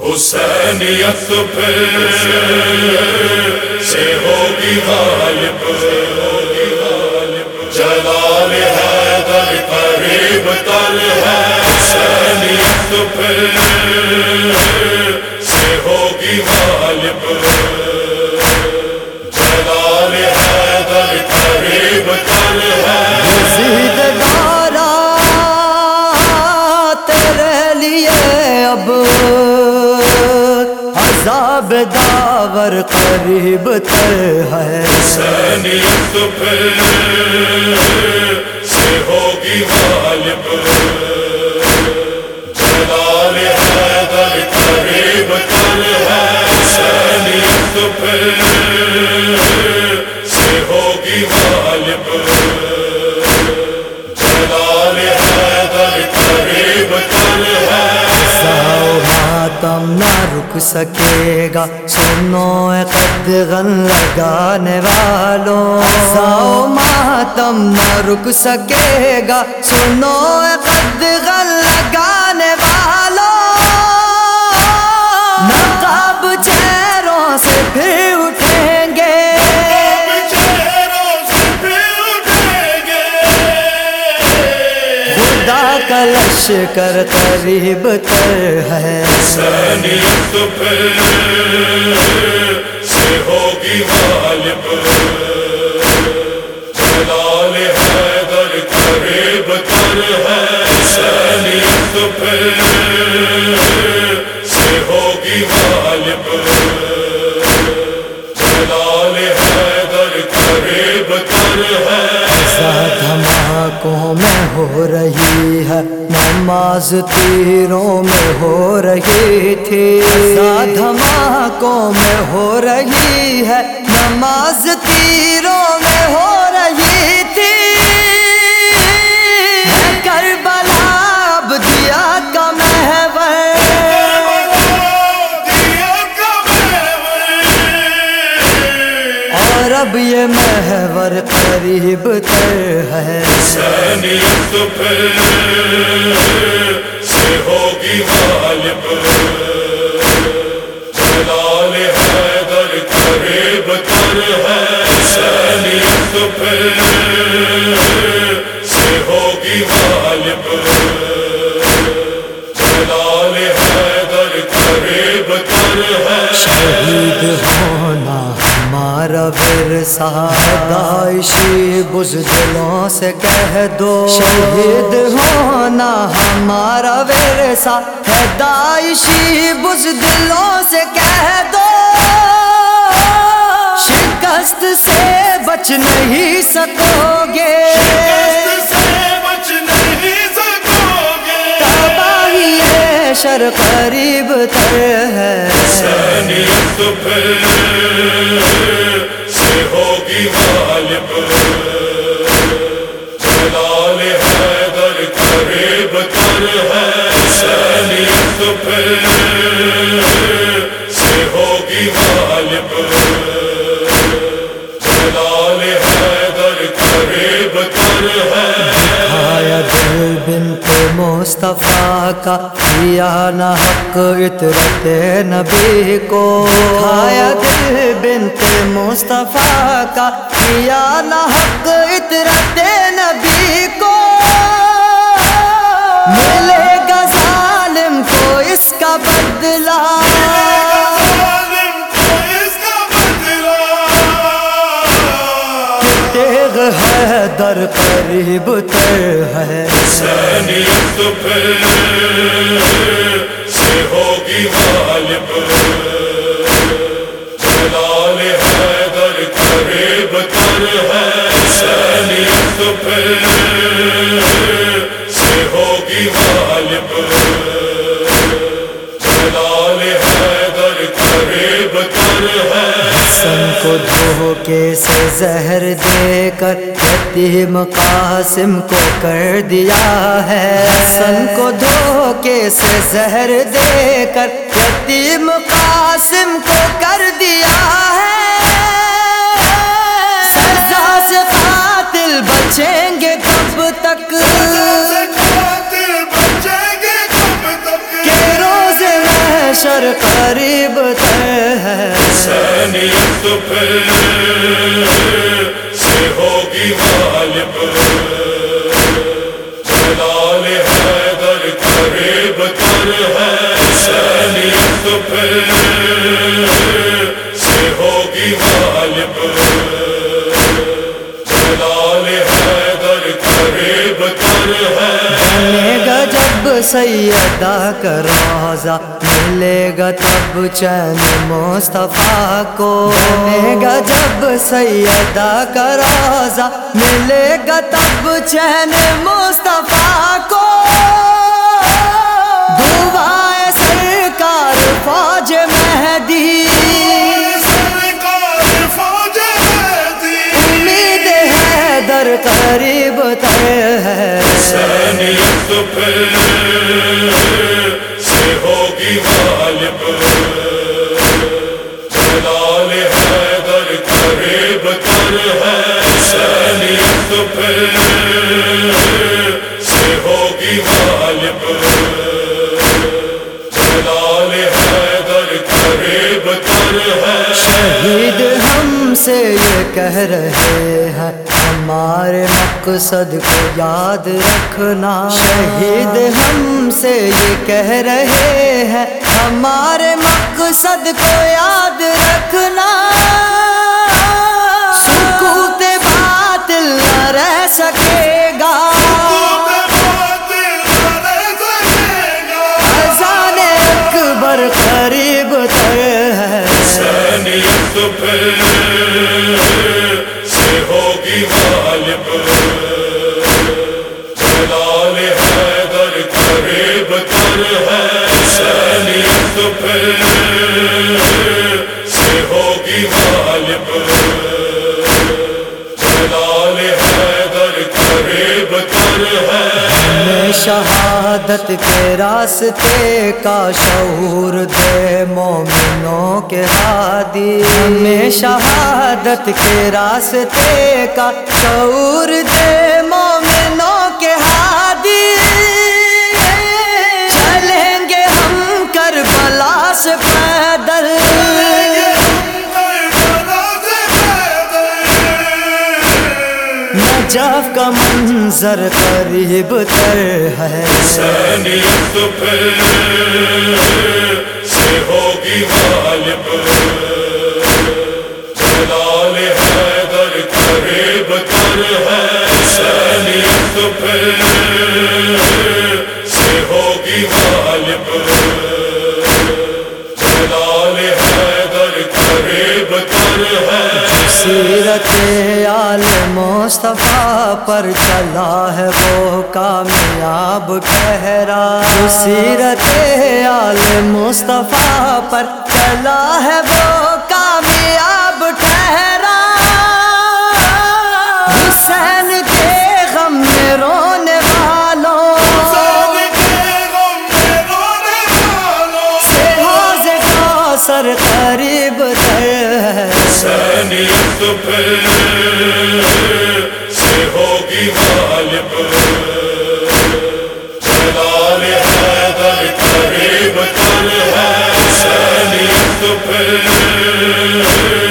حسینیت پہ سے ہوگی غالب، جلال ہے در قریب تل ہے۔ حسینیت پہ سے ہوگی غالب۔ داور قریب تر ہے۔ حسینیت پھر سے ہوگی غالب۔ جلال حیدر قریب تر ہے۔ حسینیت پھر سکے گا۔ سنو قد غن لگانے والوں۔ ساؤ ماتم نہ رک سکے گا۔ سنو اے لشکر قریب تر ہے۔ تو پھر سے ہوگی غالب۔ جلال حیدر قریب تر ہے۔ تو پھر نماز تیروں میں ہو رہی تھی۔ دھماکوں میں ہو رہی ہے۔ نماز تیروں میں ہو رہی تھی۔ اب یہ محور قریب تر ہے۔ حسینیت پھر سے ہوگی غالب۔ جلال حیدر قریب تر دائشی بزدلوں سے کہہ دو۔ شہید ہونا ہمارا ورثہ ہے دائشی بزدلوں سے کہہ دو۔ شکست سے بچ نہیں سکو گے۔ شر قریب تر ہے۔ حسینیت پھر سے ہوگی غالب۔ مصطفیٰ کا کیا نہ حق عطرت نبی کو۔ کھایا دل بنت مصطفیٰ کا کیا نہ حق عطرت نبی تر قریب تر ہے۔ حسینیت پھر سے ہوگی غالب۔ جلال حیدر قریب تر ہے۔ حسینیت پھر کو دھوکے سے زہر دے کر یتیم قاسم کو کر دیا ہے۔ حسن کو دھوکے سے زہر دے کر یتیم قاسم کو حسینیت پھر سے ہوگی غالب جلال حیدر قریب تر ہے حسینیت پھر سیدہ کا روزہ ملے گا تب چین مصطفیٰ کو۔ بنے گا جب سیدہ کا روزہ ملے گا تب چین مصطفیٰ کو۔ دعائے سرکار فوج مہدی۔ سرکار فوج مہدی امید ہے در قریب تر ہے۔ غالب جلال حیدر قریب تر ہے شہید ہم سے یہ کہہ رہے ہیں، ہمارے مقصد کو یاد رکھنا۔ شہید ہم سے یہ کہہ رہے ہیں، ہمارے مقصد کو یاد رکھنا۔ غالب جلال حیدر ہے شہادت کے راستے کا شعور دے مومنوں کے ہادی۔ ہمیں شہادت کے راستے کا شعور دے مومنوں کے ہادی۔ چلیں گے ہم کربلا سے پیدل۔ نجاف کا منظر قریب تر ہے۔ حسینیت تو پھر سے ہوگی غالب جلال حیدر قریب تر ہے۔ حسینیت تو پھر پر چلا ہے وہ کامیاب ٹھہرا۔ جو سیرت آل مصطفیٰ پر چلا ہے وہ کامیاب ٹھہرا۔ حسین کے غم میں رونے والوں سے حوض کوثر قریب ہے حسینیت پہ